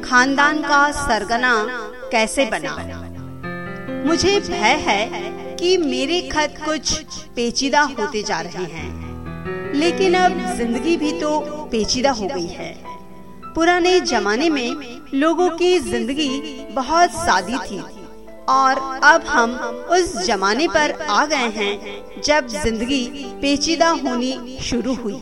खानदान का सरगना कैसे बना? मुझे भय है कि मेरे खत कुछ पेचीदा होते जा रहे हैं। लेकिन अब ज़िंदगी भी तो पेचीदा हो गई है। पुराने जमाने में लोगों की ज़िंदगी बहुत सादी थी और अब हम उस जमाने पर आ गए हैं जब ज़िंदगी पेचीदा होनी शुरू हुई।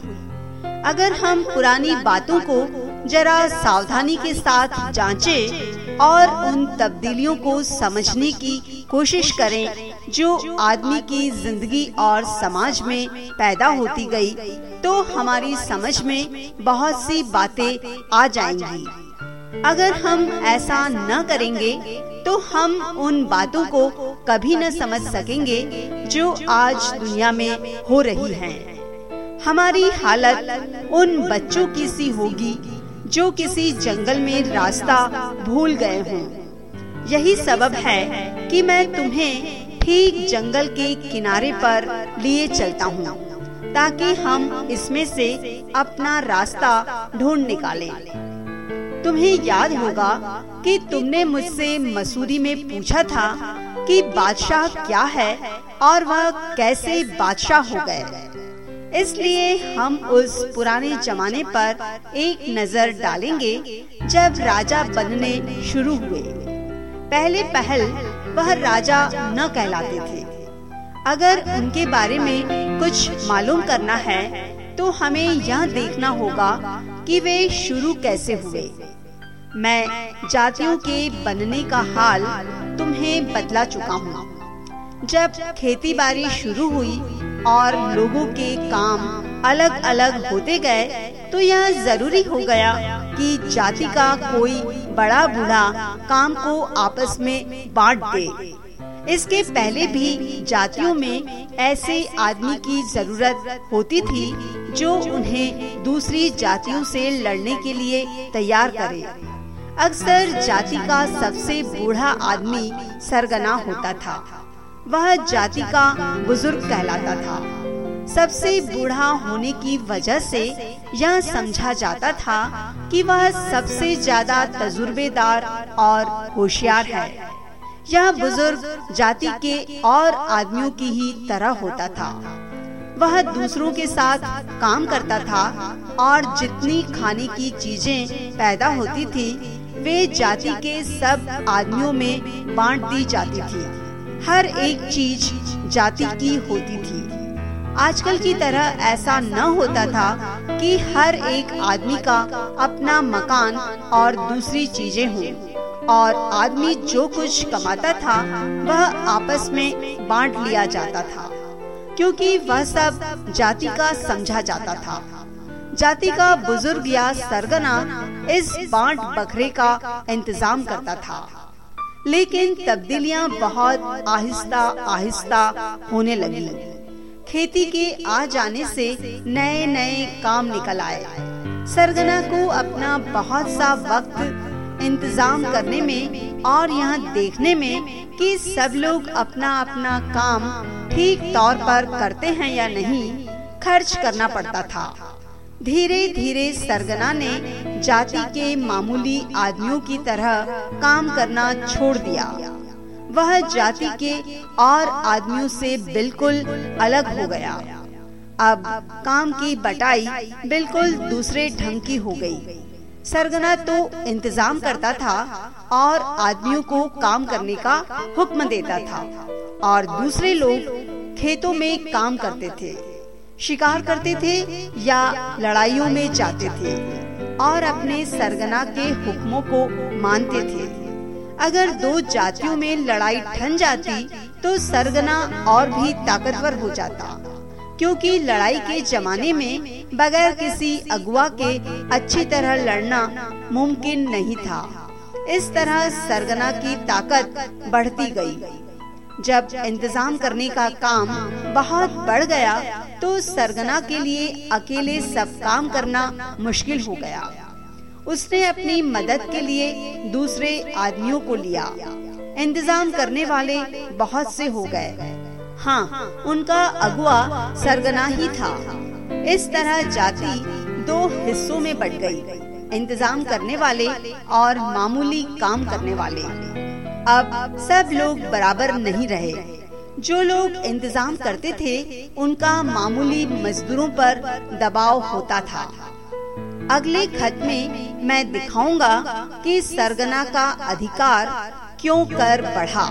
अगर हम पुरानी बातों को जरा सावधानी के साथ जांचें और उन तब्दीलियों को समझने की कोशिश करें जो आदमी की ज़िंदगी और समाज में पैदा होती गई, तो हमारी समझ में बहुत सी बातें आ जाएँगी अगर हम ऐसा न करेंगे तो हम उन बातों को कभी न समझ सकेंगे जो आज दुनिया में हो रही हैं। हमारी हालत उन बच्चों की सी होगी जो किसी जंगल में रास्ता भूल गए हों। यही सबब है कि मैं तुम्हें ठीक जंगल के किनारे पर लिए चलता हूँ, ताकि हम इसमें से अपना रास्ता ढूंढ निकालें। तुम्हें याद होगा कि तुमने मुझसे मसूरी में पूछा था कि बादशाह क्या है और वह कैसे बादशाह हो गए इसलिए हम उस पुराने जमाने पर एक नज़र डालेंगे जब राजा बनने शुरू हुए। पहले पहल वह राजा न कहलाते थे। अगर उनके बारे में कुछ मालूम करना है तो हमें यह देखना होगा कि वे शुरू कैसे हुए। मैं जातियों के बनने का हाल तुम्हें बतला चुका हूँ। जब खेती बाड़ी शुरू हुई और लोगों के काम अलग अलग होते गए तो यह ज़रूरी हो गया कि जाति का कोई बड़ा बूढ़ा काम को आपस में बांट दे। इसके पहले भी जातियों में ऐसे आदमी की ज़रूरत होती थी जो उन्हें दूसरी जातियों से लड़ने के लिए तैयार करे। अक्सर जाति का सबसे बूढ़ा आदमी सरगना होता था। वह जाति का बुज़ुर्ग कहलाता था। सबसे बूढ़ा होने की वजह से यह समझा जाता था कि वह सबसे ज़्यादा तजुर्बेदार और होशियार है। यह बुज़ुर्ग जाति के और आदमियों की ही तरह होता था। वह दूसरों के साथ काम करता था और जितनी खाने की चीज़ें पैदा होती थी, वे जाति के सब आदमियों में बांट दी जाती थी। हर एक चीज़ जाति की होती थी। आजकल की तरह ऐसा न होता था कि हर एक आदमी का अपना मकान और दूसरी चीज़ें हों। और आदमी जो कुछ कमाता था, वह आपस में बांट लिया जाता था। क्योंकि वह सब जाति का समझा जाता था। जाति का बुज़ुर्ग या सरगना इस बांट बखरे का इंतज़ाम करता था। लेकिन तब्दीलियाँ बहुत आहिस्ता आहिस्ता होने लगी। खेती के आ जाने से नए नए काम निकल आए। सरगना को अपना बहुत सा वक्त इंतज़ाम करने में और यहाँ देखने में कि सब लोग अपना अपना काम ठीक तौर पर करते हैं या नहीं, खर्च करना पड़ता था। धीरे धीरे सरगना ने जाति के मामूली आदमियों की तरह काम करना छोड़ दिया। वह जाति के और आदमियों से बिल्कुल अलग हो गया। अब काम की बटाई बिल्कुल दूसरे ढंग की हो गई। सरगना तो इंतज़ाम करता था और आदमियों को काम करने का हुक्म देता था और दूसरे लोग खेतों में काम करते थे, शिकार करते थे या लड़ाइयों में जाते थे। और अपने सरगना के हुक्मों को मानते थे। अगर दो जातियों में लड़ाई ठन जाती तो सरगना और भी ताकतवर हो जाता। क्योंकि लड़ाई के जमाने में बगैर किसी अगुआ के अच्छी तरह लड़ना मुमकिन नहीं था। इस तरह सरगना की ताकत बढ़ती गई। जब इंतज़ाम करने का काम बहुत बढ़ गया तो सरगना के लिए अकेले सब काम करना मुश्किल हो गया। उसने अपनी मदद के लिए दूसरे आदमियों को लिया। इंतज़ाम करने वाले बहुत से हो गए। हाँ उनका अगुआ सरगना ही था। इस तरह जाति दो हिस्सों में बढ़ गई। इंतज़ाम करने वाले और मामूली काम करने वाले। अब सब लोग बराबर नहीं रहे। जो लोग इंतज़ाम करते थे, उनका मामूली मजदूरों पर दबाव होता था। अगले खत में मैं दिखाऊँगा कि सरगना का अधिकार क्यों कर बढ़ा।